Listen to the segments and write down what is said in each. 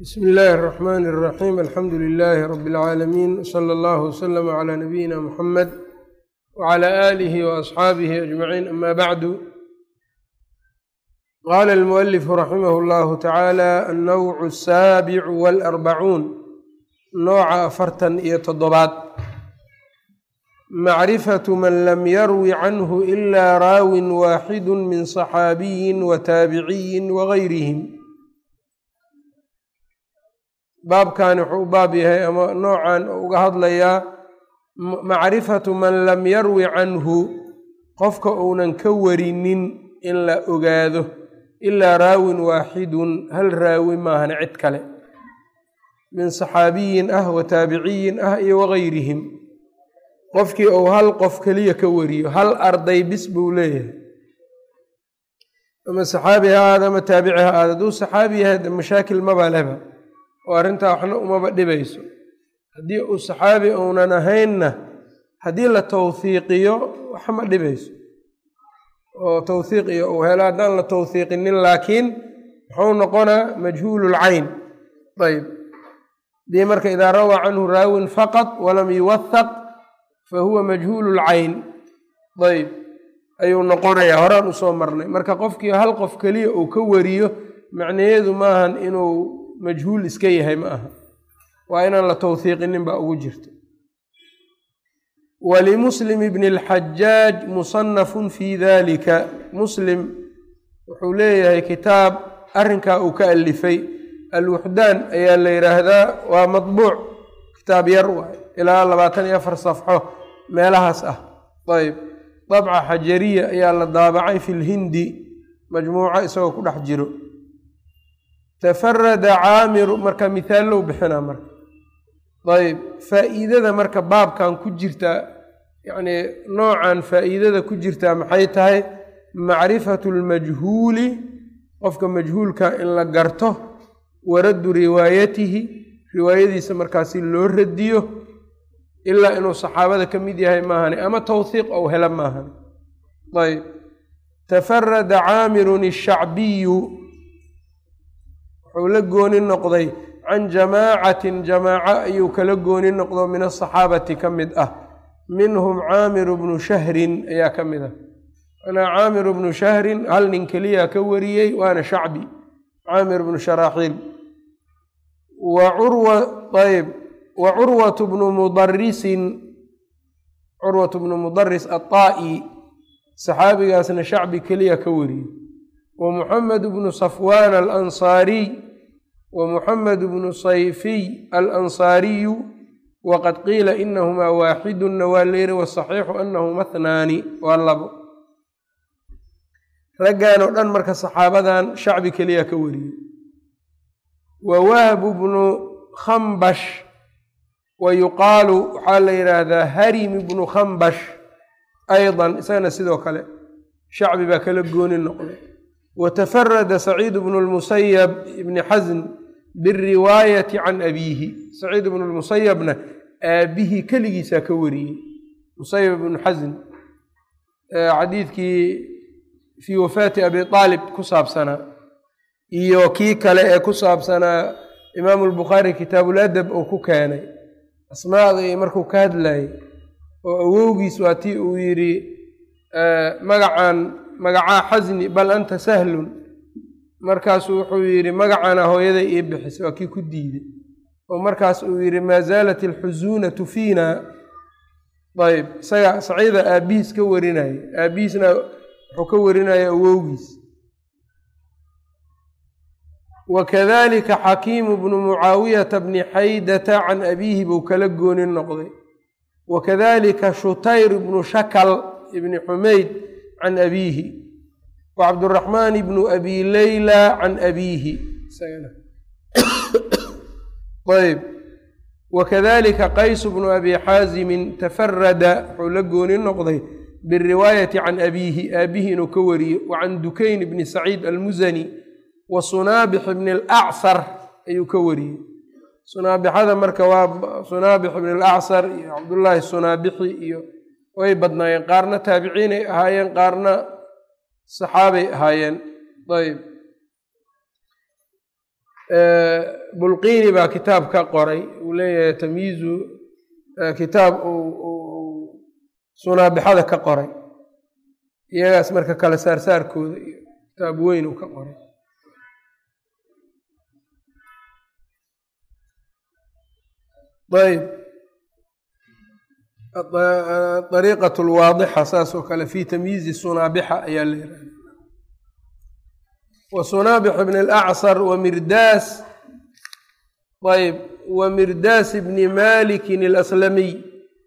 bsm illaahi الرaxmn الraxim alxamdu lilaahi rab اlcaalamiin wslى اllah wslm عlى nabiyina mxamed wعlى آlih وaصxaabihi aجmaciin ama bacdu qala اlmualifu raximah اllahu tacaala annowcu الsaabicu wاlarbacuun nooca afartan iyo toddobaad macrifatu man lam yarwi canhu ila raawin waaxidu min صaxaabiyi wataabiciyi wagayrihim baabkani wuxuu baab yahay ama noocan uga hadlayaa macrifatu man lam yarwi canhu qofka uunan ka warinin in la ogaado ilaa raawin waaxidun hal raawi maahan cid kale. Min saxaabiyin ah wa taabiciyin ah iyo wagayrihim qofkii uu hal qof keliya ka wariyo hal arday bis buu leeyahay. Ama saxaabi ha aada ama taabici ha aada hadduu saxaabi yahay mashaakil maba leba oo arrintaa waxna umaba dhibayso. Haddii uu saxaabi uunan ahaynna haddii la tawhiiqiyo wax ma dhibayso. Oo tawhiiq iyo uu helo haddaan la tawhiiqinin laakiin muxuu noqonaa majhuululcayn ayb haddii marka idaa rawaa canhu raawin faqad walam yuwahaq fa huwa majhuululcayn ayb ayuu noqonayaa horaan u soo marnay. Marka qofkii hal qof keliya uu ka wariyo macnaheedu maahan inuu majhuul iska yahay ma aha. Waa inaan la tawhiiqinin baa ugu jirta. Walimuslim bni اlxajaaj musanafun fi dalika muslim wuxuu leeyahay kitaab arrinkaa uu ka alifay alwuxdaan ayaa la yidhaahdaa waa madbuuc kitaab yar waay. Ilaa labaatan iyo afar safxo meelahaas ah. Ayb dabca xajariya ayaa la daabacay fi lhindi majmuuco isagoo ku dhex jiro tafarada caamiru marka mihaallow bixinaa marka. Ayb faa'iidada marka baabkan ku jirtaa yacnii noocan faa'iidada ku jirtaa maxay tahay? Macrifatu lmajhuuli qofka majhuulka in la garto waraddu riwaayatihi riwaayadiisa markaasi loo radiyo ilaa inuu saxaabada ka mid yahay maahane ama tawhiiq ou hela maahane ayb tafarada caamirun ishacbiyu wuxuu la gooni noqday can jamaacatin jamaaco ayuu kala gooni noqdo min asaxaabati ka mid ah. Minhum caamiru bnu shahrin ayaa ka mid ah. Manaa caamiru bnu shahrin hal nin keliya ka wariyey waana shacbi. Caamir bnu sharaaxiil wa curwa ayb wa curwatu bnu mudarisin curwatu bnu mudaris aطaa'i saxaabigaasna shacbi keliya ka wariyey wa muxamed bnu safwan alansaariy wa muxamed bnu sayfiy alansaariyu waqad qiila inahumaa waaxiduna waa leeri wasaxiixu anahuma hnaani waa labo. Raggan oo dhan marka saxaabadan shacbi keliya ka wariyey. Wa wahbu bnu khambash wa yuqaalu waxaa la yidhaahdaa harimi bnu khambash ayضa isagana sidoo kale shacbi baa kala gooni noqday watafarada saciid bnu lmusayab ibni xasn biriwaayati can abiihi saciid bnu lmusayabna aabihii keligiisaa ka wariyey musayab ibnu xasn xadiidkii fii wafaati abi aalib ku saabsanaa iyo kii kale ee ku saabsanaa imaamu lbukhaari kitaabuladab uu ku keenay asmaada markuu ka hadlayay oo awowgiis waa tii uu yidhi magacan magacaa xasni bal anta sahlun. Markaasuu wuxuu yidhi magacana hooyaday ii bixisay waa kii ku diiday. Oo markaas uu yidhi maa zaalat alxusuunatu fiina? Ayb isaga saciida aabbihiis ka warinaya aabbihiisna wuxuu ka warinaya awowgiis. Wakadalika xakiimu bnu mucaawiyata bni xaydata can abiihi buu kala gooni noqday. Wakadalika shutayr bnu shakal ibni xumayd can abiihi wa cabduraxmaan bnu abi leyla can abiihi ayb wakadalika qays bnu abi xaazimin tafarada wuxuu la gooni noqday biriwaayati can abiihi aabihi inuu ka wariyo wa can dukayn bni saciid almusani wa sunaabix bni alacsar ayuu ka wariyey sunaabixada marka waa sunaabix bni alacsar iyo cabdullaahi sunaabixi iyo way badnaayeen qaarna taabiciinay ahaayeen qaarna saxaabay ahaayeen. Ayb bulqiini baa kitaab ka qoray. Uu leeyahay tamyiizu kitaab sunaabixada ka qoray. Iyagaas marka kale saarsaarkooda iyo kitaab weyn uu ka qoray. Ayb ariiqat lwaadixa saasoo kale fi tamyiizi sunaabixa ayaa la yirahda wa sunaabix bn اlacsar wa mirdaas ayb wa mirdaas bni malikin اlaslamiy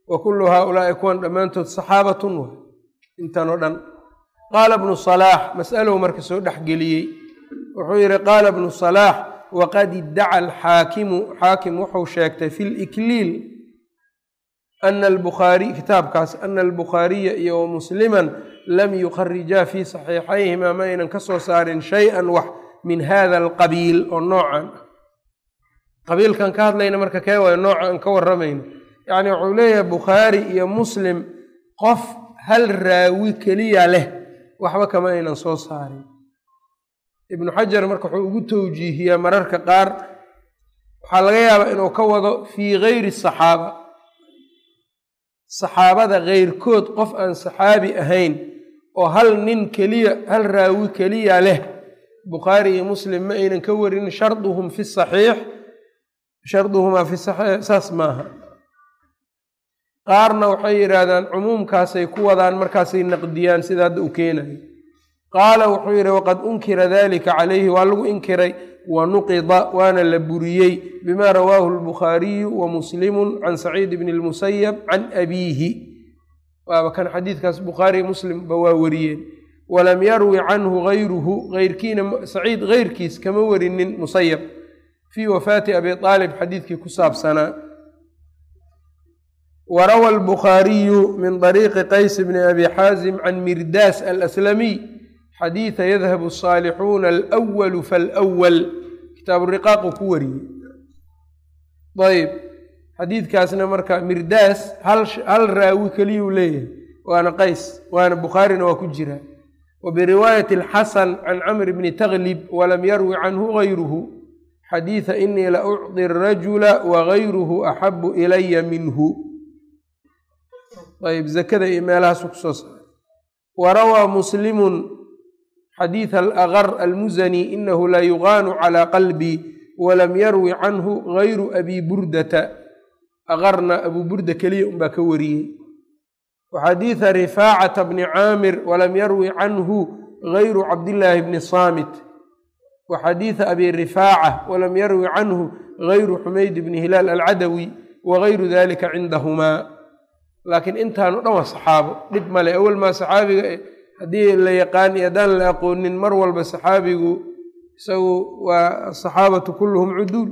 wa kulu haaulaai kuwan dhammaantood saxaabatun wa intan oo dhan qaala bnu salaax masalow marka soo dhex geliyey wuxuu yihi qaala bnu salaax waqad iddaca alxaakimu xaakim wuxuu sheegtay fi likliil ana albukhaariy kitaabkaas ana albukhaariya iyo wamusliman lam yukharijaa fii saxiixayhima ma aynan ka soo saarin shay-an wax min hada alqabiil oo noocan ah qabiilkan ka hadlayna marka kee waayo nooca aan ka waramayno yacni wuxuu leeyahay bukhaari iyo muslim qof hal raawi keliya leh waxba kama aynan soo saarin ibnu xajar marka wuxuu ugu towjiihiyaa mararka qaar waxaa laga yaabaa inuu ka wado fii gayri saxaaba saxaabada keyrkood qof aan saxaabi ahayn oo hal nin keliya hal raawi keliya leh bukhaari iyo muslim ma aynan ka warin sharduhum fi saxiix sharduhumaa fi saxiix saas maaha. Qaarna waxay yidhaahdaan cumuumkaasay ku wadaan markaasay naqdiyaan sida hadda u keenayo qaala wuxuu yidhi waqad unkira dalika calayhi waa lagu inkiray wa nuqida waana la buriyey bima rawaahu albukhaariyu wa muslimu can saciid bni lmusayab can abiihi. Waaba kan xadiidkaas bukhaari muslimba waa wariyeen. Walam yarwi canhu gayruhu eyrkiina saciid keyrkiis kama warinin musayab fii wafaati abi aalib xadiidkii ku saabsanaa. Warawa albukhaariyu min طariiqi qays bni abi xaazim can mirdaas alaslamiy xadiida yadhabu asaalixuuna alwalu falwal kitaaburiqaaqu ku wariyey. Ayb xadiidkaasna marka mirdaas hal raawi keliyuu leeyahay. Waana qays waana bukhaarina waa ku jira. Wa biriwaayati alxasan can camr bni taklib walam yarwi canhu gayruhu xadiida inii la ucطi rajula wagayruhu axabu ilaya minhu. Ayb zakada iyo meelahaasu ku soo saaray warawaa muslimu xadiid alaqar almuzani inahu la yugaanu calى qalbii walam yarwi canhu gayru abi burdata aqarna abu burda keliya unbaa ka wariyey waxadiida rifaacata bni caamir walam yarwi canhu gayru cabdillaahi bni saamit waxadiida abi rifaaca walam yarwi canhu gayru xumayd bni hilaal alcadawi wagayru dalika cindahumaa laakiin intaan o dhan waa saxaabo dhib male awal maa saxaabiga haddii la yaqaan iyo haddaan la aqoonin mar walba saxaabigu isagu waa asaxaabatu kulluhum cuduul.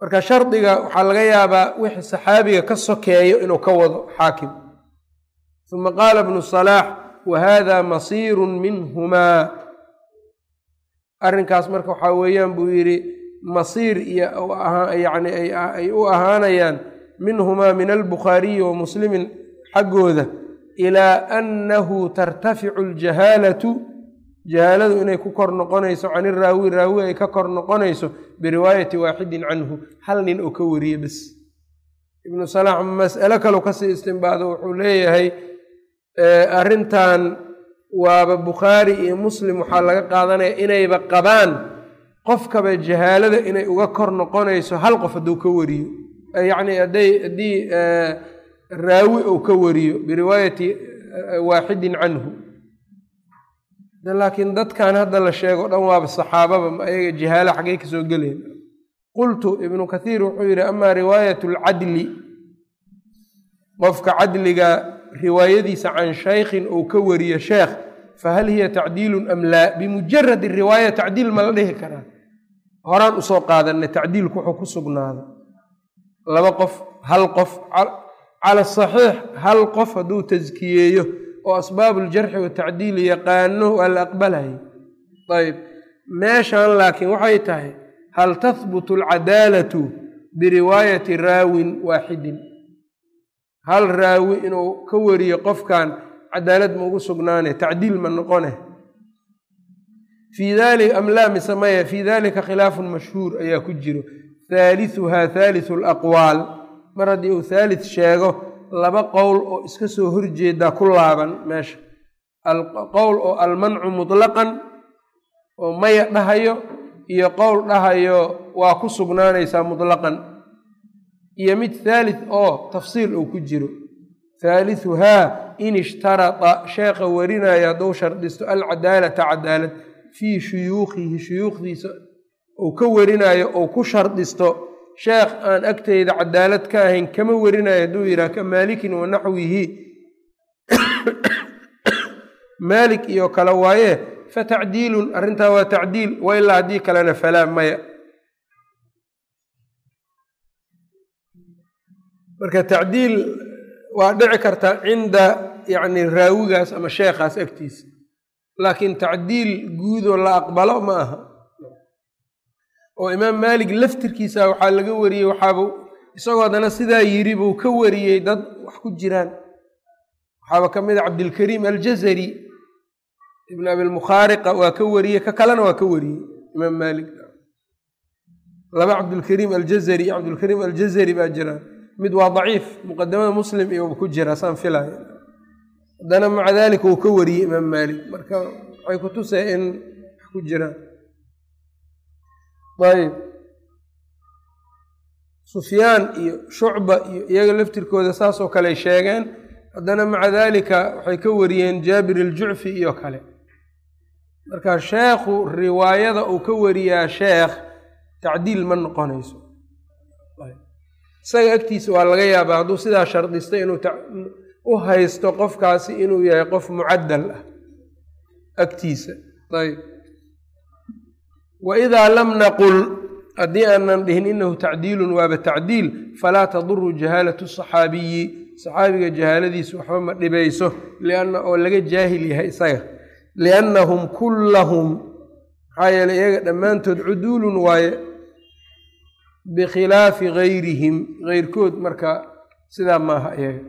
Marka shardiga waxaa laga yaabaa wixii saxaabiga ka sokeeyo inuu ka wado xaakim. Uma qaala bnu salaax wa hada masiiru minhumaa. Arrinkaas marka waxaa weeyaan buu yidhi masiir iyo yani ay u ahaanayaan minhumaa min albukhaariyi wa muslimin xaggooda ilaa annahu tartaficu aljahaalatu jahaaladu inay ku kor noqonayso can iraawi raawi ay ka kor noqonayso biriwaayati waaxidin canhu hal nin oo ka wariye bes. Ibnu salaax mas'alo kaleu ka sii istimbaado wuxuu leeyahay arrintan waaba bukhaari iyo muslim waxaa laga qaadanaya inayba qabaan qofkaba jahaalada inay uga kor noqonayso hal qof hadduu ka wariyo. Yacni hadday haddii raawi ou ka wariyo biriwaayati waaxidin canhu. Laakiin dadkan hadda la sheego dhan waaba saxaababa ma ayaga jahaala xaggay ka soo gelayn qultu ibnu kathiir wuxuu yidhi amaa riwaayat alcadli qofka cadliga riwaayadiisa can shaykhin ou ka wariyo sheekh fahal hiya tacdiilun am laa? Bimujaradi riwaaya tacdiil ma la dhihi karaa. Horaan u soo qaadanay tacdiilku wuxuu ku sugnaada laba qof hal qof cala saxiix hal qof hadduu taskiyeeyo oo asbaabu ljarxi watacdiil yaqaano waa la aqbalaya ayb meeshan laakiin waxay tahay hal tahbutu alcadaalatu biriwaayati raawin waaxidin hal raawi inuu ka wariyo qofkan cadaalad ma ugu sugnaane tacdiil ma noqone. Fii dalika am laa mise maya fii dalika khilaafun mashhuur ayaa ku jiro. Haalithuhaa haalithu alaqwaal mar haddii uu haalith sheego laba qowl oo iska soo horjeedaa ku laaban meesha. Qowl oo almancu mutlaqan oo maya dhahayo iyo qowl dhahayo waa ku sugnaanaysaa mutlaqan. Iyo mid haalith oo tafsiil uu ku jiro. Haalithuhaa in ishtarada sheekha warinaya hadduu shardhisto alcadaalata cadaalad. Fii shuyuukhihi shuyuukhdiisa uu ka warinayo ou ku shardhisto sheekh aan agteyda cadaalad ka ahayn kama warinayo hadduu yidhaah ka maalikin wa naxwihi. Maalik iyo kale waaye fa tacdiilun arrintaa waa tacdiil wa ilaa haddii kalena falaa maya. Marka tacdiil waa dhici kartaa cinda yacni raawigaas ama sheekhaas agtiisa. Laakiin tacdiil guudoo la aqbalo ma aha oo imaam maalik laftirkiisa waxaa laga wariyey waxaaba isagoo haddana sidaa yiri buu ka wariyey dad wax ku jiraan. Waxaaba ka mid a cabdilkariim aljazari ibn abilmukhaariqa waa ka wariyey ka kalena waa ka wariyey imaam maalik. Laba cabdilkariim aljazari iyo cabdilkariim aljazari baa jiraan mid waa daciif muqadamada muslim iyo ku jira saan filaya haddana maca dalika uu ka wariyey imaam maalik. Marka waxay ku tusay in wax ku jiraan ayb. Sufyaan iyo shucba iyo iyaga laftirkooda saasoo kale sheegeen haddana maca dalika waxay ka wariyeen jaabir iljucfi iyo kale. Marka sheekhu riwaayada uu ka wariyaa sheekh tacdiil ma noqonayso. Isaga agtiisa waa laga yaabaa hadduu sidaa shardistay inuu u haysto qofkaasi inuu yahay qof mucadal ah. Agtiisa. Ayb waidaa lam naqul haddii aanan dhihin inahu tacdiilun waaba tacdiil falaa taduru jahaalatu saxaabiyi. Saxaabiga jahaaladiisu waxba ma dhibayso lianna oo laga jaahil yahay isaga. Liannahum kullahum maxaa yeeley iyaga dhammaantood cuduulun waaye bikhilaafi gayrihim. Geyrkood marka sidaa maaha iyaga.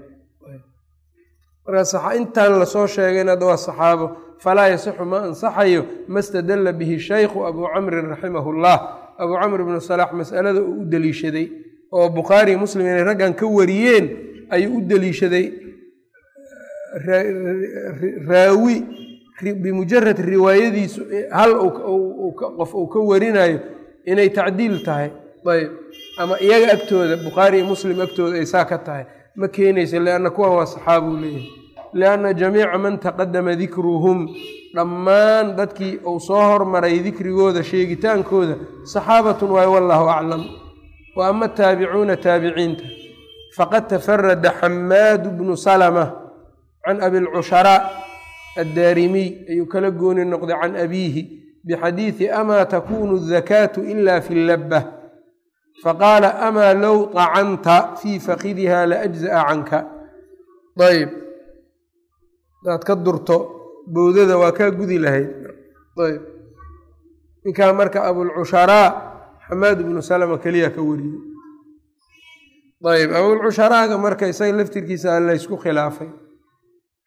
Marka intaan la soo sheegayna hadda waa saxaabo falaa yasixu ma ansaxayo ma stadalla bihi shaykhu abuu camrin raximahu llah abuu camr bnu salaax masalada uu u deliishaday oo bukhaari muslim inay raggan ka wariyeen ayuu u deliishaday raawi bimujarad riwaayadiisu hal qof uu ka warinayo inay tacdiil tahay ayb ama iyaga agtooda bukhaari iyo muslim agtooda ay saa ka tahay ma keenaysa lianna kuwan waa saxaabuu leeyahay lianna jamiica man taqadama dikruhum dhammaan dadkii uu soo hormaray dikrigooda sheegitaankooda saxaabatun waayo wallahu aclam wa ama ataabicuuna taabiciinta faqad tafarada xamaadu bnu salama can abilcusharaa addaarimiy ayuu kala gooni noqday can abiihi bixadiidi amaa takunu adakaatu ila fi labba faqaala amaa low طacanta fii fakidiha laajza'a canka ayb hadaad ka durto bowdada waa kaa gudi lahayd. Ayb. Ninkaa marka abulcusharaa xamaad ibnu salama keliya ka wariyey. Ayb abulcusharaaga marka isaga laftirkiisa laysku khilaafay.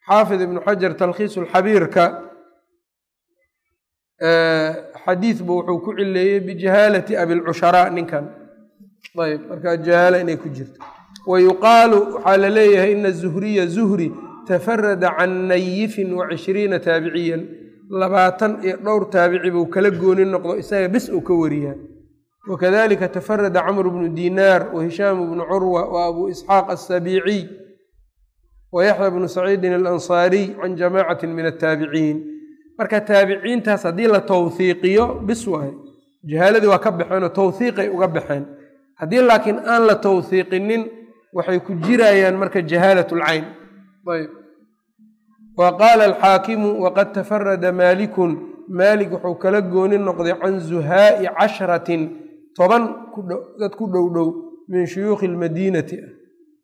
Xaafid ibnu xajar talkhiisu lxabiirka xadiid bu wuxuu ku cileeyey bijahaalati abilcusharaa ninkan. Ayb markaa jahaala inay ku jirto. Wa yuqaalu waxaa la leeyahay ina zuhriya zuhri tafarada can nayifin wa taabiciyan. Labaatan iyo dhowr taabici buu kala gooni noqdo isaga bis uu ka wariyaa wakadalika tafarada camru bnu dinaar wa hishaamu bnu curwa wa abu isxaaq asabiiciy wa yaxya bnu saciidin alansaariy can jamacati min ataabiciin marka taabiciintaas haddii la tawhiiqiyo bis waayo jahaaladii waa ka baxeenoo tawhiiqay uga baxeen. Haddii laakiin aan la tawhiiqinin waxay ku jirayaan marka jahaalat lcayn wa qaala alxaakimu waqad tafarada maalikun. Maalik wuxuu kala gooni noqday can zuhaa'i cashratin toban dad ku dhow dhow min shuyuukhi lmadiinati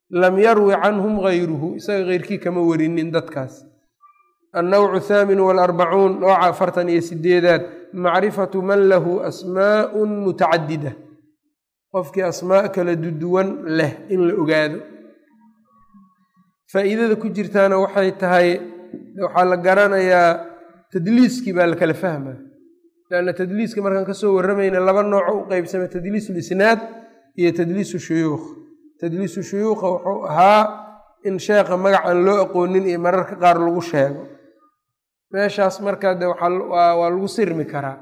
lam yarwi canhum gayruhu isaga keyrkii kama warinin dadkaas. Annawcu athaamin walarbacuun nooca afartan iyo sideedaad macrifatu man lahu asmaa'un mutacadida qofkii asmaa kala duduwan leh in la ogaado faa'iidada ku jirtaana waxay tahay waxaa la garanayaa tadliiskii baa la kala fahmaa. Lanna tadliiska markaan ka soo warramayna laba nooco u qeybsamay tadliisu lisnaad iyo tadliisu shuyuukh. Tadliisu shuyuukha wuxuu ahaa in sheekha magac aan loo aqoonin iyo mararka qaar lagu sheego. Meeshaas markaa de waa lagu sirmi karaa.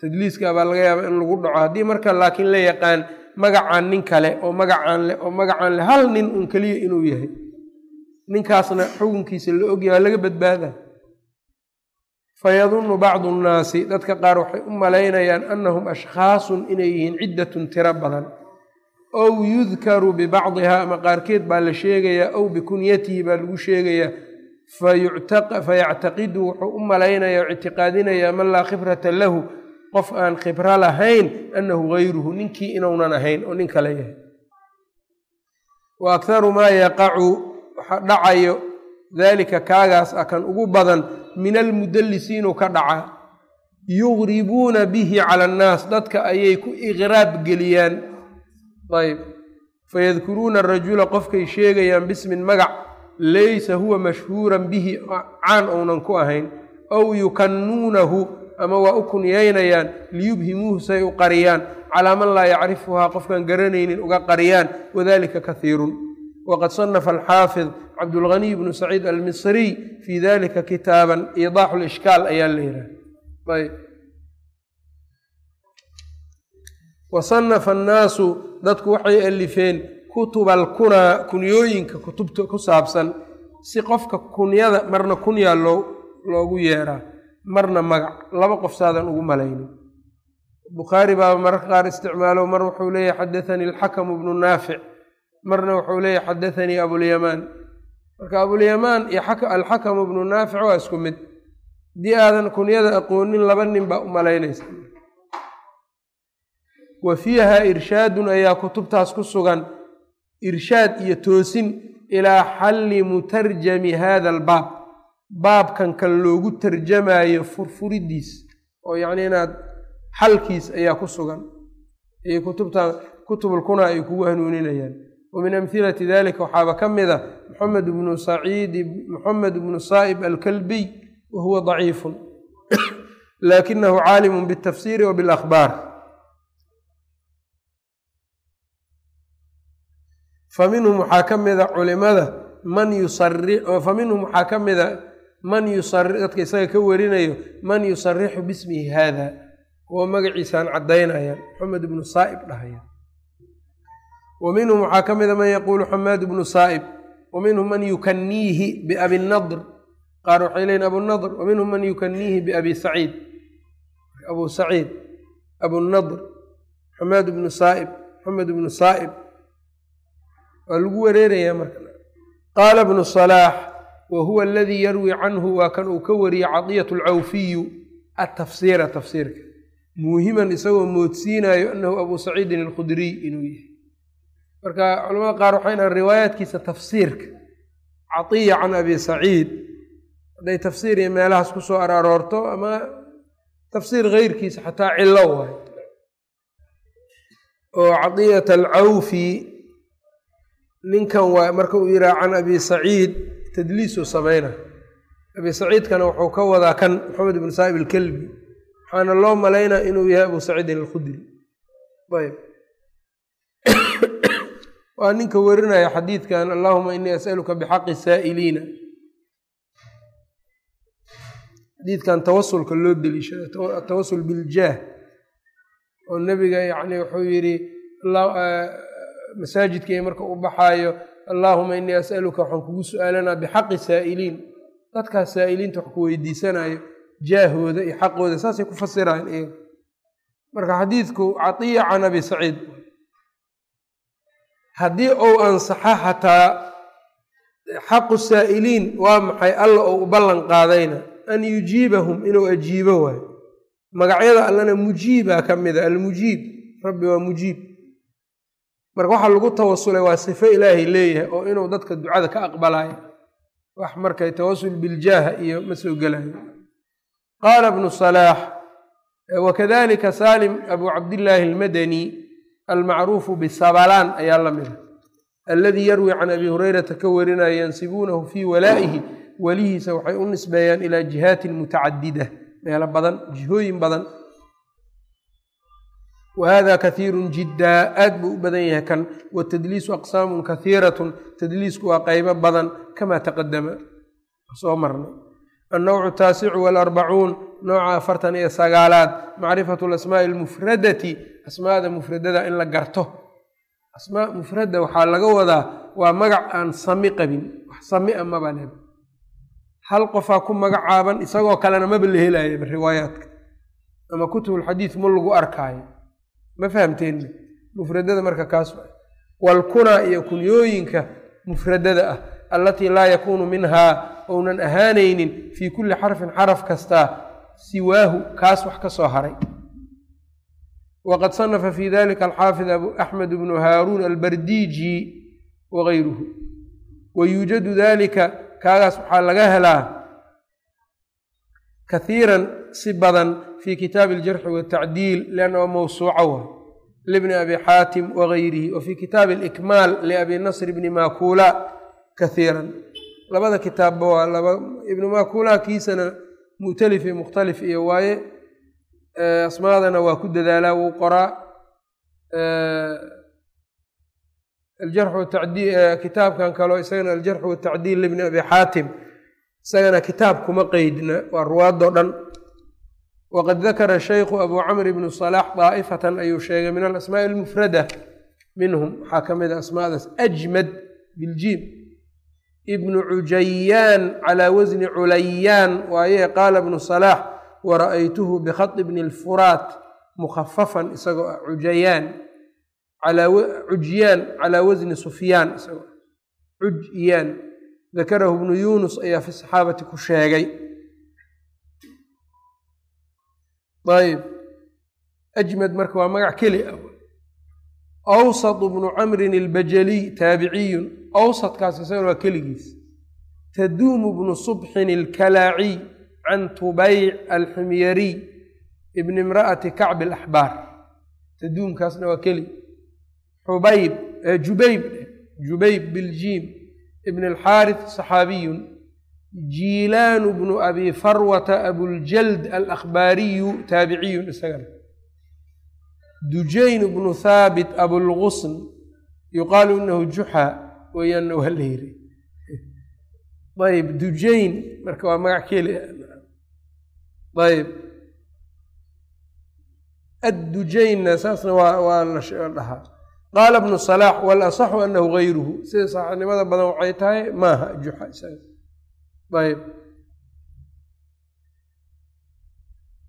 Tadliiska baa laga yaaba in lagu dhaco. Haddii marka laakiin la yaqaan magacaan nin kale oo magacaan le oo magacaan le hal nin un keliya inuu yahay ninkaasna xukunkiisa la ogyahay waa laga badbaada fayadunnu bacdu nnaasi dadka qaar waxay u malaynayaan annahum ashkhaasun inay yihiin ciddatun tiro badan. Ow yudkaru bibacdiha ama qaarkeed baa la sheegayaa ow bikunyatihi baa lagu sheegayaa fayactaqidu wuxuu u malaynaya o ictiqaadinayaa man laa khibrata lahu qof aan khibro lahayn annahu gayruhu ninkii inuunan ahayn oo nin kale yahay. Wa akharu maa yaqacu waxa dhacayo daalika kaagaas ah kan ugu badan min almudallisiinu ka dhaca yugribuuna bihi cala annaas dadka ayay ku iqraab geliyaan. Ayb. Fayadkuruuna arajula qofkay sheegayaan bismin magac laysa huwa mashhuuran bihi caan ounan ku ahayn aw yukannuunahu ama waa u kunyaynayaan liyubhimuuhu say u qariyaan calaa man laa yacrifuhaa qofkaan garanaynin uga qariyaan wadalika kahiirun waqad sanafa alxaafid cabdulghaniy bnu saciid almisriy fii dalika kitaaban iidaaxu lishkaal ayaa la yidhaha ayb wa sanafa annaasu dadku waxay alifeen kutuba alkunaa kunyooyinka kutubta ku saabsan si qofka kunyada marna kunyaa loo loogu yeeraa marna magac laba qof saadan ugu malaynin bukhaari baaba mararka qaar isticmaalo mar wuxuu leeyahy xadathanii alxakamu bnu naafic marna wuxuu leeyahy xadathanii abulyamaan. Marka abulyamaan iyo alxakamu bnu naafic waa isku mid. Haddii aadan kunyada aqoonin laba nin baa u malaynaysa. Wa fiiha irshaadun ayaa kutubtaas ku sugan irshaad iyo toosin ilaa xalli mutarjami hada albaab. Baabkan kan loogu tarjamayo furfuridiis oo yacni inaad xalkiis ayaa ku sugan. Iyo kutubta kutubulkuna ay kugu hanuuninayaan wa min amhilati dalika waxaaba ka mid a moxamed bnu saciid moxamed bnu saa'ib alkalbiy wa huwa daciifun laakinahu caalimun biاtafsiri wa biاlakhbaar fa minhum waxaa ka mida culimada man yusari fa minhum waxaa ka mida man yusari dadka isaga ka warinayo man yusarixu bismihi haada kuwa magaciisaan caddaynayaan moxamed ibnu saa'ib dhahaya wa minhum waxaa ka mida man yaquulu xamaad ibnu saa'ib wa man yukaniihi biabi nadr qaar waxay leyiin abunadr wa minhum man yukaniihi biabi saciid abu saciid abunadr xamaad ibnu saa'ib moxamed ibnu saa'ib. Waa lagu wareerayaa marka. Qaala bnu salaax wa huwa aladii yarwi canhu waa kan uu ka wariyey cadiyat alcawfiyu atafsiira tafsiirka. Muuhiman isagoo moodsiinayo anahu abu saciidin alkhudriy inuu yahay marka culamada qaar waxay dhahan riwaayaadkiisa tafsiirka catiya can abi saciid hadday tafsiir iyo meelahaas ku soo araroorto ama tafsiir keyrkiisa xataa cilo waay. Oo cadiyat alcawfi ninkan waa marka uu yihaha can abi saciid tadliisuu samayna. Abi saciidkana wuxuu ka wadaa kan maxamed ibn saa'ib alkelbi waxaana loo malaynaa inuu yahay abu saciidin alkhudri. Ayb waa ninka warinaya xadiidkan allahuma inii as'aluka bixaqi saa'iliina xadiidkan tawasulka loo deliishada atawasul biljaah oo nebiga yani wuxuu yidhi masaajidkii marka u baxaayo allaahuma inii as'aluka waxaan kugu su'aalanaa bixaqi saa'iliin dadkaas saa'iliinta wax ku weydiisanayo jaahooda iyo xaqooda saasay ku fasiraan marka xadiidku catiya can abi saciid haddii ou ansaxa xataa xaqu saa'iliin waa maxay? Alla ou u ballan qaadayna. An yujiibahum inuu ajiibo waayo. Magacyada allana mujiibaa ka mida almujiib. Rabbi waa mujiib. Marka waxaa lagu tawasulay waa sifo ilaahay leeyahay oo inuu dadka ducada ka aqbalayo wax markay tawasul biljaaha iyo ma soo gelayo. Qaala bnu salaax wakadalika salim abu cabdillaahi almadani almacruufu bisabalaan ayaa la mida alladii yarwi can abi hurayrata ka warinaya yansibuunahu fii walaa'ihi welihiisa waxay u nisbeeyaan ilaa jihaatin mutacadida meelo badan jihooyin badan wa hada kahiirun jiddaa aad buu u badan yahay kan watadliisu aqsaamun kahiiratun tadliisku waa qeybo badan kama taqadama soo marnay annowcu taasicu walarbacuun nooca afartan iyo sagaalaad macrifatu alasmaa'i almufradati asmaada mufradada in la garto. Asmaa mufrada waxaa laga wadaa waa magac aan sami qabin wax sami a maba leh hal qofaa ku magacaaban isagoo kalena maba la helaya riwaayaadka. Ama kutubulxadiid ma lagu arkaayo. Ma fahamteen? Mufradada marka kaas walkunaa iyo kunyooyinka mufradada ah allatii laa yakuunu minhaa ounan ahaanaynin fii kulli xarfin xaraf kastaa siwaahu kaas wax ka soo haray. Wqad sanafa fi dalika alxaafid abu axmed bnu haaruun albardiji wagayruhu wa yuujadu dalika kaagaas waxaa laga helaa kahiiran si badan fi kitaabi aljarxi watacdiil lianna waa mawsuuca wa libni abi xaatim wagayrihi wa fi kitaabi alikmaal liabi nasr bni makula kahiiran labada kitaabba waa laba ibnu makula kiisana mu'talif iyo mukhtalif iyo waaye asmaadana waa ku dadaalaa wuu qoraa kitaabkan kaleo isagana aljarxu watacdiil libni abi xaatim isagana kitaab kuma qeydna waa ruwaadoo dhan. Waqad dakara shaykhu abu camr ibnu salaax daa'ifatan ayuu sheegay min alasmaa'i almufrada minhum. Waxaa ka mid a asmaadaas ajmad biljiim ibnu cujayaan calaa wasni culayaan waaye qaala ibnu salaax wara'aytuhu bikhadi bni lfuraat mukhafafan isagoo ah cujayaan cujyaan calaa wasni sufyaan isagoo cujyaan. Dakarahu bnu yunus ayaa fi saxaabati ku sheegay. Ayb ajmed marka waa magac keli ah awsat bnu camrin albajaliy taabiciyun. Awsadkaas isagana waa keligiis. Taduumu bnu subxin alkalaaciy can tubayc alximyariy ibni imra'ati kacbi alaxbaar. Taduumkaasna waa keli. Xubayb jubayb jubayb biljiim ibn alxaarith saxaabiyun. Jiilaanu bnu abi farwata abuljald alakhbaariyu taabiciyun isagana dujayn bnu thaabit abulgusn yuqaalu inahu juxa weeyaanna waa la yiri ayb dujayn marka waa magac keli. Ayb addujaynna saasna waa waa la dhahaa. Qaala bnu salaax walasaxu anahu gayruhu sida saxnimada badan waxay tahay maaha juxa ayb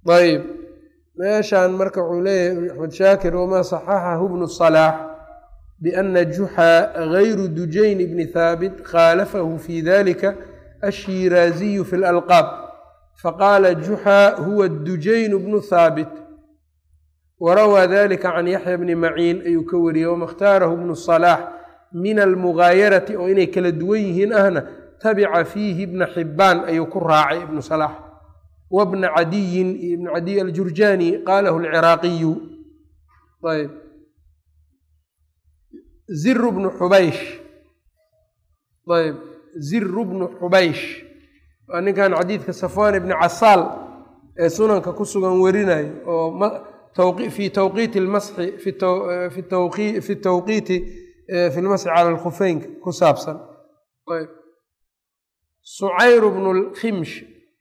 ayb meeshaan marka wuxuu leeyahay axmed shaakir wamaa saxaxahu bnu salaax biana juxa gayru dujayn bni thaabit khaalafahu fi dalika ashiraaziyu fi lalqaab faqaala juxa huwa dujayn bnu thaabit. Warawaa dalika can yaxya bni maciin ayuu ka wariyey wama khtaarahu bnu salaax min almugaayarati oo inay kala duwan yihiin ahna tabica fiihi ibna xibbaan ayuu ku raacay ibnu salaax wabna cadiyin iyo ibnu cadiy aljurjaani qaalahu alciraaqiyu ayb ziru bnu xubaysh ayb ziru bnu xubaysh waa ninkan xadiidka safwaan ibni casaal ee sunanka ku sugan werinayo oo fi tawqiiti lmasxi fi tawqiiti fi lmasxi cala alkhufeynka ku saabsan sucayru bnu lkhimsh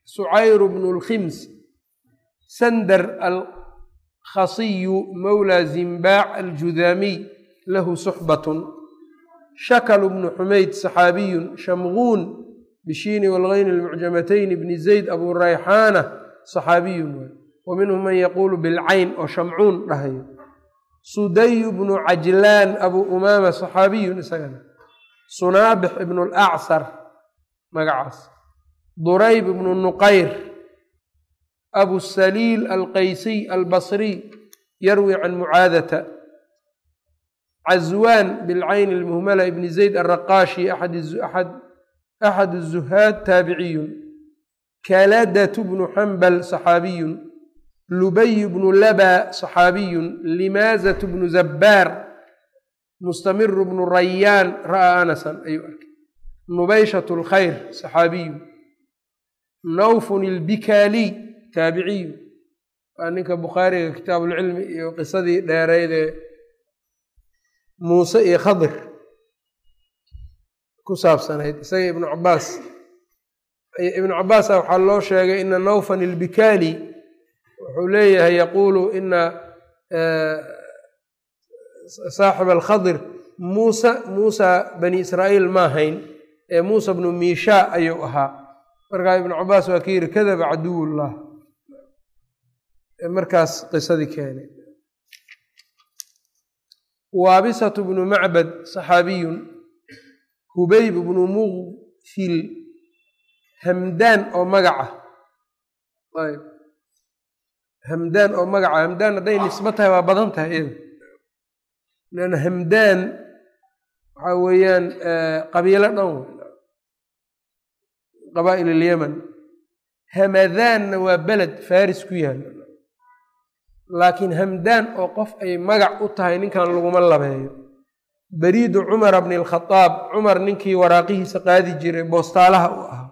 sucayru bnu lkhims sandar alkhasiyu mawla zimbaac aljudaamiy lahu suxbatun. Shaklu bnu xumayd saxaabiyun shamguun bishiini walgayni almucjamatayni bni zayd abu rayxaana saxaabiyun. Wa minhum man yaquulu bilcayn oo shamcuun dhahayo. Sudayu bnu cajlaan abu umaama saxaabiyun isagana. Sunaabix ibnu lacser magacaas durayb ibnu nuqayr abu saliil alqaysiy albasriy yarwi can mucaadata cazwaan bilcayn almuhmala ibni zayd alraqaashi axad الzuhaad taabiciyun kaladatu bnu xambal saxaabiyun lubay bnu laba saxaabiyun limaazat bnu zabbaar mustamiru bnu rayaan ra'aa anasan ayuu arkay. Nubayshat lkhayr saxaabiyu nawfun ilbikaaliy taabiciyu waa ninka bukhaariga kitaabulcilmi iyo qisadii dheereydee muuse iyo khadir. Ku saabsanayd isaga ibnu cabaas ibnu cabaasa waxaa loo sheegay ina nawfan ilbikaali wuxuu leeyahay yaquulu ina saaxib alkhadir muusa muusa bani israa'iil ma ahayn ee muusa bnu miishaa ayuu ahaa markaa ibnu cabaas waa ka yidhi kadaba caduwullah. Markaas qisadii keenay. Waabisatu bnu macbad saxaabiyun hubayb bnu muqfil hamdaan oo magaca. Ayb. Hamdaan oo magaca. Hamdaan hadday nisbo tahay waa badan tahay iyada leanna hamdaan waxaa weeyaan qabiilo dhan qabaa'il alyaman hamadaanna waa beled faris ku yaalla laakiin hamdaan oo qof ay magac u tahay ninkan laguma labeeyo bariidu cumara bni alkhadaab cumar ninkii waraaqihiisa qaadi jiray boostaalaha u ahaa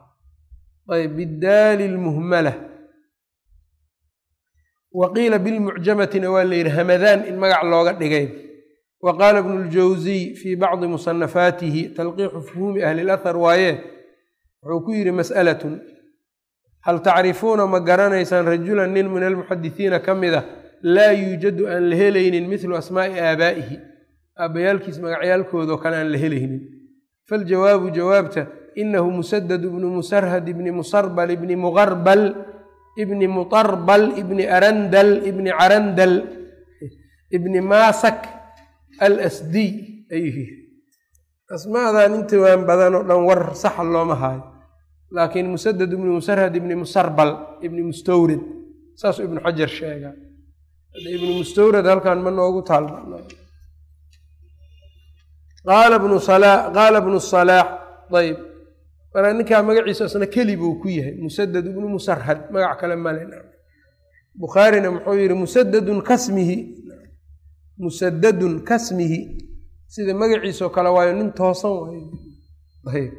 ayb bidaali lmuhmala wa qiila bilmucjamatina waa la yidhi hamadaan in magac looga dhigay wa qaala bnu ljawsiy fii bacdi musanafaatihi talqiixu fuhuumi ahli lahar waaye wuxuu ku yidhi mas'alatun hal tacrifuuna ma garanaysaan rajulan nin min almuxadisiina ka mid ah? Laa yuujadu aan la helaynin midlu asmaa'i aabaa'ihi. Aabbayaalkiis magacyaalkoodao kale aan la helaynin. Faljawaabu jawaabta inahu musadad ibnu musarhad ibni musarbal ibni muqarbal ibni mutarbal ibni arandal ibni carandal ibni maasak alasdiy ayuu yiri asmaadan inta waan badan oo dhan war saxa looma haayo laakiin musadad ibni musarhad ibni musarbal ibni mustawrid saasuu ibnu xajar sheegaa ibnu mustawrad halkan ma noogu taalba qaala bnu qaala bnu salaax ayb marka ninkaa magaciisa isna keli buu ku yahay musadad ibnu musarhad magac kale male bukhaarina muxuu yihi musadadun kasmihi. Musadadun kasmihi. Sida magaciisao kale waayo nin toosan waayo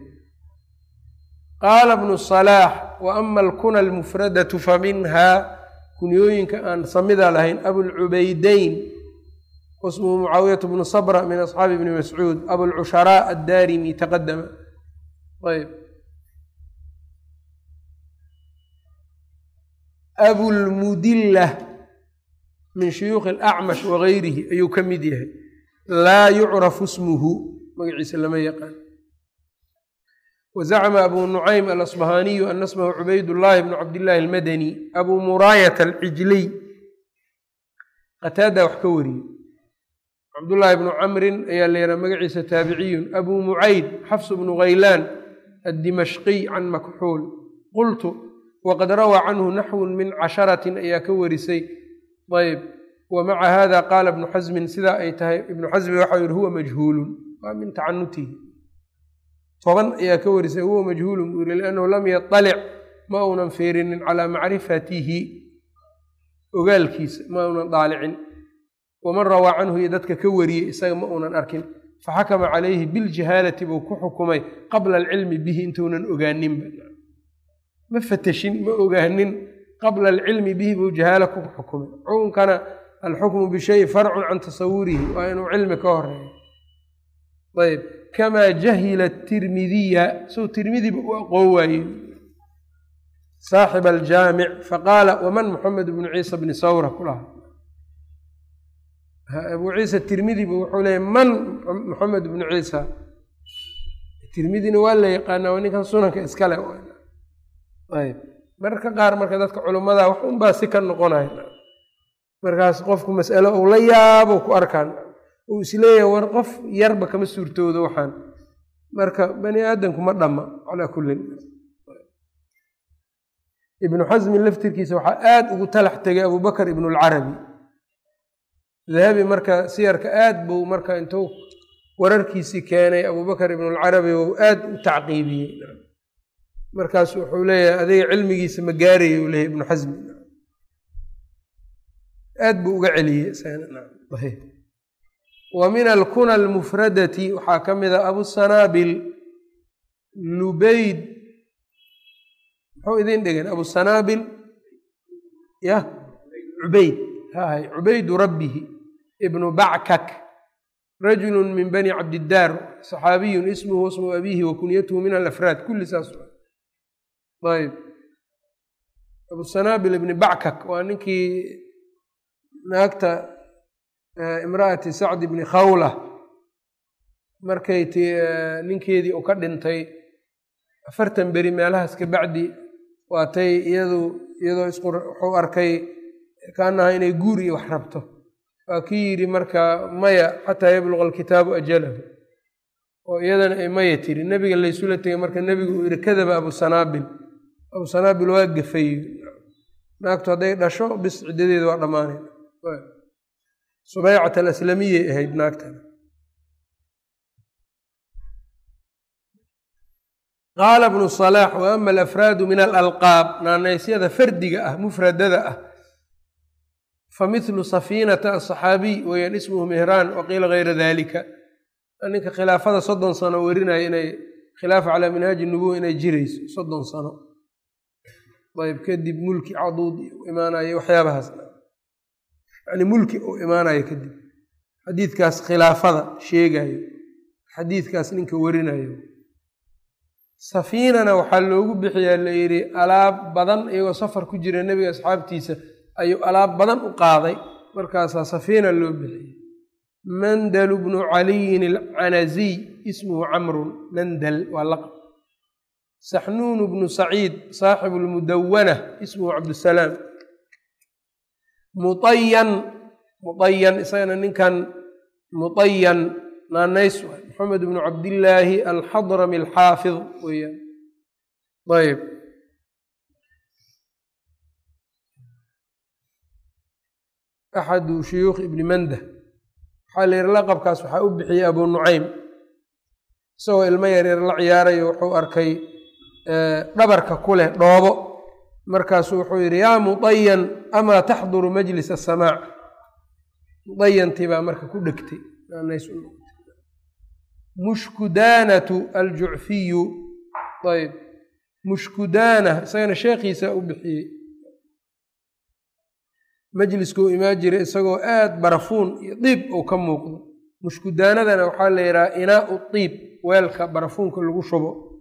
qaala bnu salaax wa ama alkuna almufradatu fa minhaa kunyooyinka aan samida lahayn abulcubaydayn wasmuhu mucaawiyatu bnu sabra min asxaabi ibni mascuud abulcusharaa addaarimi taqadama ayb abulmudilla min shuyuukhi alacmash wagayrihi ayuu ka mid yahay. Laa yucrafu ismuhu magaciisa lama yaqaan wazacma abu nucaym alasbahaaniyu ana smahu cubaydullaahi bnu cabdillaahi almadani abuu muraayat alcijliy qataada wax ka wariyey cabdullaahi bnu camrin ayaa la yidhaha magaciisa taabiciyun abuu mucayd xafs bnu khaylaan addimashqiy can makxuul qultu waqad rawaa canhu naxwun min casharatin ayaa ka warisay ayb wa maca hada qaala ibnu xasmin sidaa ay tahay ibnu xasmi waxau yihi huwa majhuulun waa min tacanutihi toban ayaa ka warisay huwa majhuulun buu yihi liannahu lam yaطalic ma uunan feerinin calaa macrifatihi. Ogaalkiisa ma uunan daalicin. Waman rawaa canhu iyo dadka ka wariyey isaga ma uunan arkin. Faxakama calayhi biljahaalati buu ku xukumay qabla alcilmi bihi intuunan ogaaninba ma fateshin ma ogaanin qabla alcilmi bihi buu jahaalo ku xukumay. Xukunkana alxukmu bishayi farcun can tasawurihi waa inuu cilmi ka horeeyo ayb kamaa jahila tirmidiya sou tirmidiba u aqoon waaye saaxib aljaamic faqaala waman moxamed bnu ciisa bni sawra? Ku abuu ciisa tirmidiba wuxuu leeyay man moxamed bnu ciisa? Tirmidina waa la yaqaanaa waa ninkan sunanka iskale ayb mararka qaar marka dadka culummada wax unbaa si ka noqonaya. Markaas qofku mas'alo uu la yaabo ku arkaan uu is leeyahay war qof yarba kama suurtoodo waxaan. Marka bani aadamku ma dhamma calaa kullin ibnu xasmin laftirkiisa waxaa aada ugu talax tegay abubakar ibnulcarabi dahabi marka siyarka aad buu marka intuu wararkiisii keenay abubakar ibnulcarabi ou aad u tacqiibiyey. Markaas wuxuu leeyahay adiga cilmigiisa ma gaaraya uu leeyahy ibnu xasmi aad buu uga celiyey wa min alkuna almufradati waxaa ka mid a abusanaabil lubayd muxuu idin dhigan abusanaabil yah cubayd. Hahay cubaydu rabbihi ibnu backak rajulu min bani cabdidaar saxaabiyun ismuhu wasmu abiihi wa kunyatuhu min alafraad. Kulli saas ayb abusanaabil ibni backak waa ninkii naagta imra'ati sacd ibni khawla. Markay ti ninkeedii uu ka dhintay afartan beri meelahaas ka bacdi waatay iyadu iyadoo isqu wuxuu arkay kaanaha inay guur iyo wax rabto. Waa kii yidhi marka maya xataa yabluqa alkitaabu ajalahu. Oo iyadana ay maya tiri. Nebiga laysula tegay marka nebigu uu yihi kadaba abusanaabil abusanaabil waa gafay. Naagtu hadday dhasho bis ciddadeeda waa dhammaanay subeycat alaslamiyay ahayd naagtan. Qaala bnu salaax wa alafraadu min alalqaab? Naanaysyada fardiga ah mufradada ah. Fa mithlu safiinata asaxaabiy weeyaan ismuhu mehraan waqiila gayra dalika ninka khilaafada soddon sano werinaya inay khilaafa calaa minhaaji nubuwa inay jirayso soddon sano. Ayb kadib mulki caduud imaanayo waxyaabahaas yani mulki uu imaanayo kadib. Xadiidkaas khilaafada sheegayo xadiidkaas ninka werinayo safiinana waxaa loogu bixiyaa la yidhi alaab badan iyagoo safar ku jira nebiga asxaabtiisa ayuu alaab badan u qaaday. Markaasaa safiina loo bixiyey. Mandal bnu caliyin alcanaziy ismuhu camrun. Mandal waa laqab. Saxnuun bnu saciid saaxibu lmudawana ismuhu cabdusalaam muayan muayan isagana ninkan muayan naanays maxamed bnu cabdillaahi alxadrami alxaafid weyaan ayb axadu shuyuukh ibni mandah. Waxaa la yihi laqabkaas waxaa u bixiyey abu nucaym. Isagoo ilmo yaryar la ciyaarayo wuxuu arkay dhabarka ku leh dhoobo markaasuu wuxuu yidhi yaa muayan amaa taxduru majlis asamaac muayantii baa marka ku dhegtay mushkudaanatu aljucfiyu. Ayb. Mushkudaana isagana sheekhiisa u bixiyey. Majliskuu imaa jiray isagoo aad barafuun iyo diib uu ka muuqdo. Mushkudaanadana waxaa la yidhaha inaau diib weelka barafuunka lagu shubo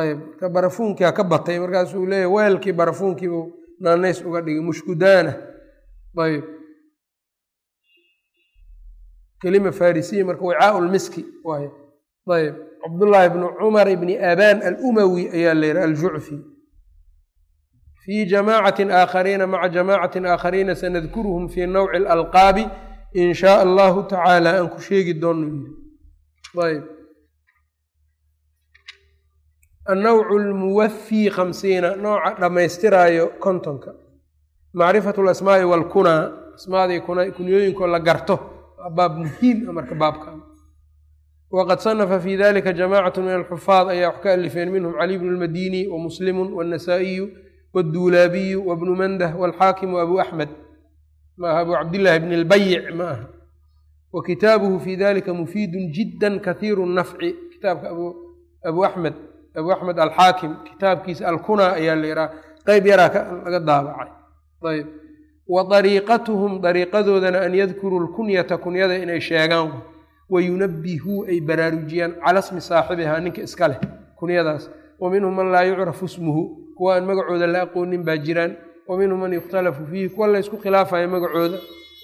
ayb marka barafuunkia ka batay. Markaasuu leeyahy weelkii barafuunkiibuu naanays uga dhigay mushkudaana. Ayb kelima farisiya marka wicaau lmiski waay. Ayb cabdullaahi bnu cumar ibni abaan alumawi ayaa la yidhaha aljucfi fii jamaacatin aakhariina maca jamaacatin aakhariina sanadkuruhum fii nawci alalqaabi in shaa allahu tacaala aan ku sheegi doono yiri ayb annawcu lmuwafii khamsiina nooca dhammaystiraayo kontonka macrifatu lasmaai walkunaa asmaadii kunyooyinkoo la garto baab muhiim a marka baabkan waqad sanafa fi dalika jamacatu min alxufaad ayaa wax ka alifeen minhum cali bnu lmadini wa muslimu wannasaa'iyu wاdduulaabiyu wabnu mandah walxaakim abu axmed ma aha abu cabdillahi bn اlbayic ma aha wa kitaabuhu fi dalika mufiidun jida kahiiru nafci kitaabka abu axmed abu axmed alxaakim kitaabkiisa alkunaa ayaa la yidhaha qeyb yaraa laga daabacay. Ayb wa dariiqatuhum dariiqadoodana an yadkuruu lkunyata kunyada inay sheegaan. Wayunabihuu ay baraarujiyaan cala smi saaxibihaa ninka iska leh kunyadaas. Wa minhum man laa yucrafu ismuhu kuwa aan magacooda la aqoonin baa jiraan. Wa minhum man yukhtalafu fiihi kuwa la ysku khilaafayo magacooda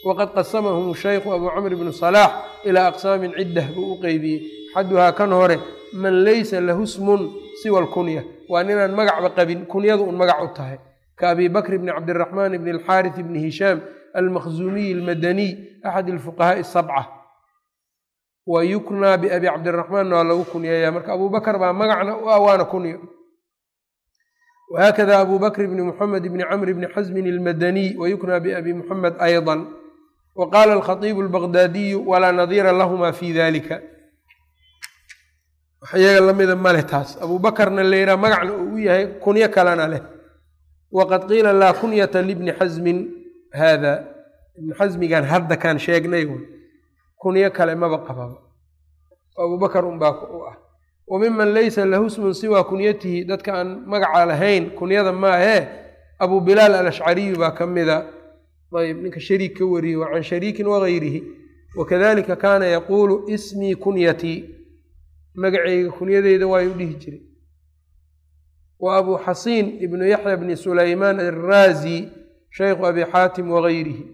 waqad qasamahum shaykhu abuu camr bnu salaax ilaa aqsaamin ciddah buu u qeybiyey xaduhaa kan hore man laysa lahu smun siwa alkunya waa ninaan magacba qabin kunyadu un magac u tahay kaabi bakr bni cabdiraxmaan bni alxaaris bni hishaam almakhzuumiyi almadaniy axad alfuqahaa'i asabca wa yuknaa biabi cabdiraxmaanna waa lagu kunyeeyaa marka abuu baa magacna u ah waana kunyo whakada abu bakr bni muxamed bni camr bni xasmin almadaniy wayuknaa biabi muxamed ayضa wa qaala alkhatiibu albaqdaadiyu walaa nadiira lahuma fi dalika wax iyaga lamida male taas. Abuu bakarna yidhaha magacna uu u yahay kunyo kalena leh. Waqad qiila laa kunyata libni xasmin haada ibni xasmigan hadda kaan sheegnay kunyo kale maba qababa. Abuu bakar unbaa u ah. Wa miman laysa lahu smun siwaa kunyatihi. Dadka aan magaca lahayn kunyada maahee abu bilaal alashcariyu baa ka mida ayb ninka shariik ka wariyey waa can shariikin wagayrihi wakadalika kaana yaquulu ismii kunyatii magaceyga kunyadeyda waayu dhihi jiray. Wa abu xasiin ibnu yaxya bni sulaymaan alraazi shaykhu abi xaatim wagayrihi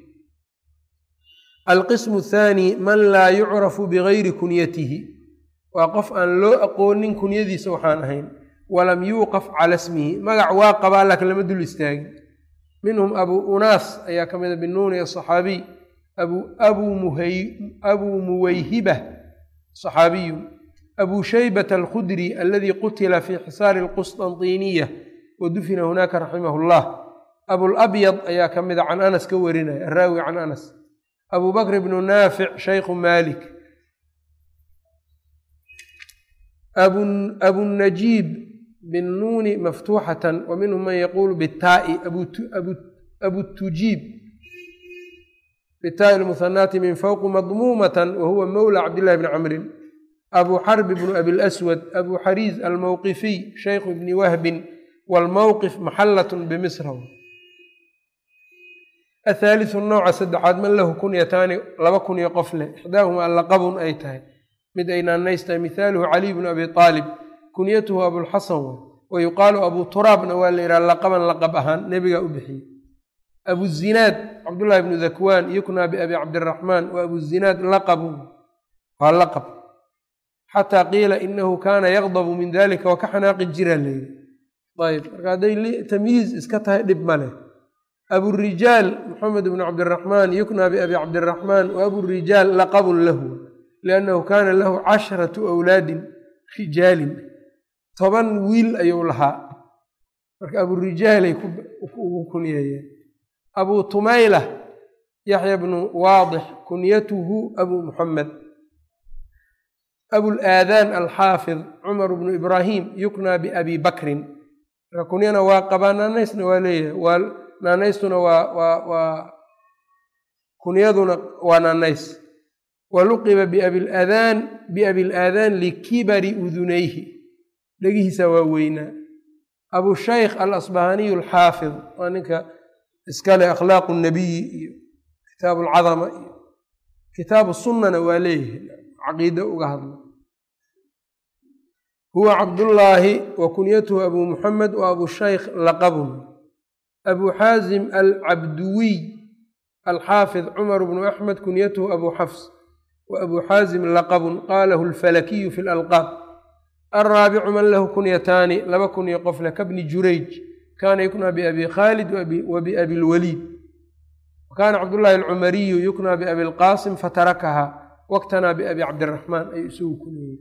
alqismu athaani man laa yucrafu bigayri kunyatihi. Waa qof aan loo aqoonin kunyadiisa waxaan ahayn. Walam yuuqaf cala smihi magac waa qabaa laakiin lama dul istaagin minhum abu unaas ayaa ka mida binuuni asaxaabiy abuu muwayhiba saxaabiyu abu shaybata alkhudri aladii qutila fi xisaari alqusطanطiniya wa dufina hunaaka raximah اllah abulabyad ayaa ka mida can anas ka warinaya araawi can anas abu bakr bnu naafic shaykhu malik abunajiib binnuuni maftuuxatan wa minhum man yaquulu bitaa'i abutujiib bitaa'i lmuhanaati min fawqi madmuumatan wa huwa mowla cabdillahi bni camrin abu xarbi bnu abi laswad abu xariiz almowqifiy shaykhu bni wahbin waalmowqif maxallatun bimisra athaalisu nooca saddexaad man lahu kunyataani laba kunyo qof leh ixdaahumaa laqabun ay tahay. Mid ay naanaystahay mihaaluhu caliy bnu abi aalib kunyatuhu abulxasan wa yuqaalu abu turaabna waa la yidhaha laqaban laqab ahaan nebigaa u bixiyey. Abuzinaad cabdullahi bnu dakwaan yuknaa biabi cabdiraxmaan wa abuzinaad laqabun waa laqab. Xataa qiila inahu kaana yaqdabu min dalika waa ka xanaaqi jira layidhi ayb marka hadday tamyiiz iska tahay dhib ma leh. Aburijaal moxamed bnu cabdiraxmaan yuknaa biabi cabdiraxmaan wa aburijaal laqabun lahu liannahu kaana lahu casharatu awlaadin rijaalin toban wiil ayuu lahaa. Marka aburijaalay ugu kunyeeyeen. Abuu tumayla yaxya bnu waadix kunyatuhu abuu muxamed abulaadaan alxaafid cumar bnu ibraahim yuknaa biabi bakrin. Marka kunyana waa qabaa naanaysna waa leeyahay. Naanaystuna waa kunyaduna waa naanays. Waluqiba biabiladaan biabilaadaan likibari udunayhi dhegihiisa waa weynaa abushaykh alasbahaniyu alxaafid waa ninka iskale akhlaaqu nabiyi iyo kitaabu alcadama iyo kitaabu sunnana waa leeyahay caqiide uga hadla huwa cabdullaahi wa kunyatuhu abuu muxamed wa abushaykh laqabun. Abuu xaazim alcabduwiy alxaafid cumar bnu axmed kunyatuhu abuu xafs wa abuu xaazim laqabun. Qaalahu alfalakiyu fi lalqaab alraabicu man lahu kunyataani laba kunyo qofle kabni jurayj kaana yuknaa biabi khaalid wa biabi lwaliid wakaana cabdullaahi alcumariyu yuknaa biabi lqaasim fatarakaha waktanaa biabi cabdiraxmaan ayuu isagu kuniyey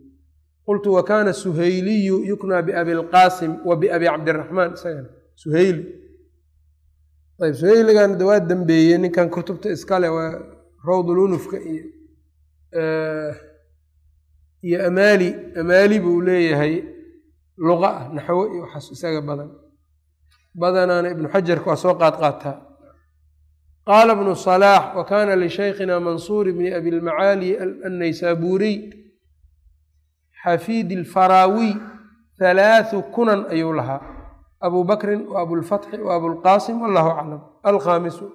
qultu wakaana suhayliyu yuknaa biabi lqaasim wa biabi cabdiraxmaan isagana suhayli ayb suhayligan waa dambeeyey ninkan kutubta iskale waa rawdulunufka iyo iyo amaali amaali buu leeyahay luqa ah naxwo iyo waxaas isaga badan. Badanaana ibnu xajarka waa soo qaad qaataa. Qaala ibnu salaax wa kaana lishaykhina mansuur bni abi lmacaali annaysaabuuriy xafiidi alfaraawiy halaathu kunan ayuu lahaa. Abu bakrin wa abulfatxi wa abulqaasim wallahu aclam. Alkhaamisu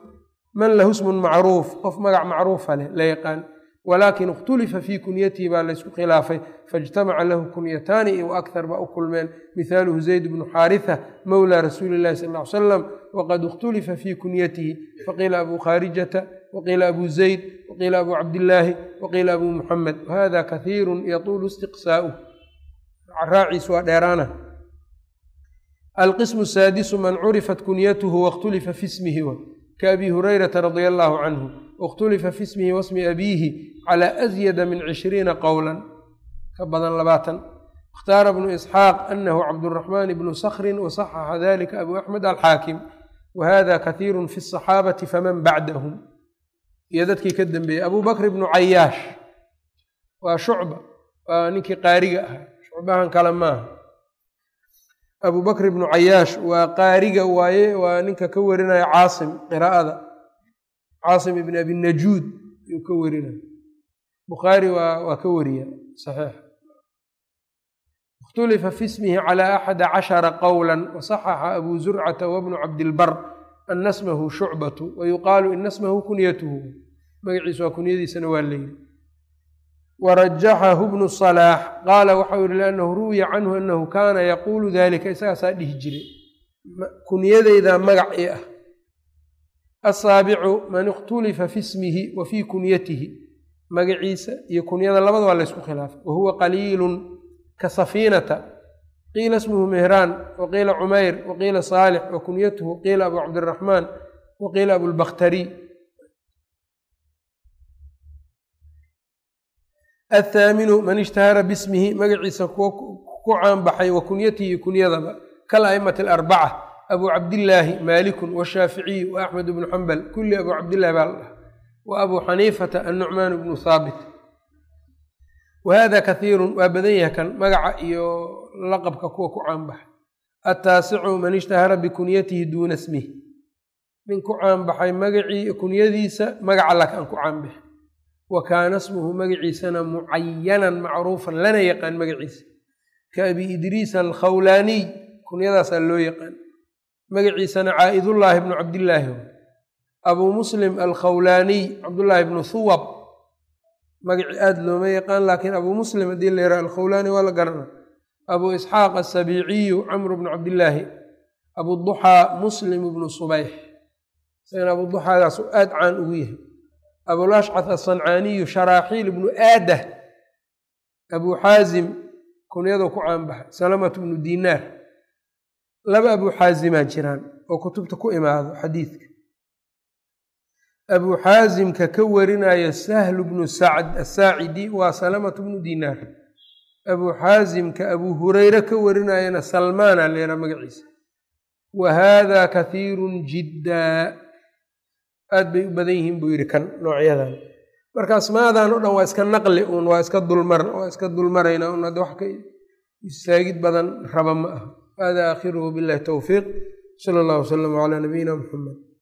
man lahu smun macruuf qof magac macruufa leh la yaqaan walaakin ikhtulifa fii kunyatihi baa laysku khilaafay faijtamaca lahu kunyataani iyo akthar baa u kulmeen mihaaluhu zayd bnu xaaritha mowla rasuuli illahi sal ly salam waqad ikhtulifa fii kunyatihi faqiila abu khaarijata waqiila abu zayd waqiila abu cabdillaahi waqiila abu muxamed wahada kathiiru yatuulu istiqsaa'uh raaciis waa dheeraana alqismu saadisu man curifat kunyatuhu waاkhtulifa fi smihi kaabi hurayrata radia allahu canhu ikhtulifa fi ismihi wasmi abiihi calaa asyada min cishriina qowlan ka badan labaatan ikhtaara bnu isxaaq anahu cabduraxmaan bnu sakrin wasaxaxa dalika abu axmed alxaakim wahada kathiiru fi asaxaabati faman bacdahum iyo dadkii ka dambeeyey abu bakr bnu cayaash waa shucba waa ninkii qaariga ahaa shucbahan kale maaha abu bnu cayaash waa qaariga waaye waa ninka ka warinaya caasim qiraa'ada caasim ibn abi najuud ayuu ka werina bukhaari waa waa ka wariya saxiix. Ikhtulifa fi ismihi calaa axada cashara qowla wasaxaxa abu zurcata wabnu cabdilbar ana smahu shucbatu wayuqaalu ina smahu kunyatuhu. Magaciisa waa kunyadiisana waa leeyay warajaxahu bnu salaax qaala waxau yihi liannahu ruwiya canhu anahu kaana yaquulu dalika isagaasaa dhihi jiray. Kunyadeydaa magac ii ah asaabicu man ikhtulifa fi ismihi wa fii kunyatihi. Magaciisa iyo kunyada labada waa laysku khilaafay. Wa huwa qaliilun ka safiinata. Qiila ismuhu mehraan wa qiila cumayr wa qiila saalix wa kunyatuhu qiila abu cabdiraxmaan wa qiila abulbakhtari athaaminu man ishtahara bismihi magaciisa kuwa ku caanbaxay wa kunyatihi kunyadaba kal aimati alarbaca abu cabdillaahi maalikun washaaficiyu wa axmed bnu xambal kulli abu cabdillahi baa la dhaha wa abuu xaniifata annucmaan bnu haabit wa hada kathiirun waa badan yahay kan magaca iyo laqabka kuwa ku caanbaxay. Attaasicu man ishtahara bikunyatihi duuna smih nin ku caanbaxay magacii kunyadiisa magaca lak aan ku caanbaxay. Wa kaana smuhu magaciisana mucayanan macruufan lana yaqaan magaciisa ka abi idriis alkhawlaaniy kunyadaasaa loo yaqaan magaciisana caa'idullaahi bnu cabdillaahi abuu muslim alkhawlaaniy cabdullaahi bnu huwab magaci aada looma yaqaan laakiin abuu muslim haddii la yaraha alkhawlaani waa la garana. Abuu isxaaq asabiiciyu camru bnu cabdillaahi. Abuduxaa muslim bnu subayx. Isagana abuduxaagaasu aada caan ugu yahay. Abulashcat asancaaniyu sharaaxiil bnu aadah abuu xaazim kunyadu ku caanbaxay salamatu bnu dinaar laba abuu xaazimaa jiraan oo kutubta ku imaado xadiidka. Abuu xaasimka ka warinaya sahlu bnu sacd asaacidi waa salamatu bnu dinaar abuu xaasimka abuu hureyre ka warinayana salmaana leera magaciisa. Wa haada kathiirun jiddaa aad bay u badan yihiin buu yidhi kan noocyadan marka asmaadan o dhan waa iska naqli uun waa iska dulmar waa iska dulmarayna un hadda wax ka istaagid badan raba ma aha hada aakhiruhu billahi towfiiq sala allahu wasalam calaa nabiyina muxamed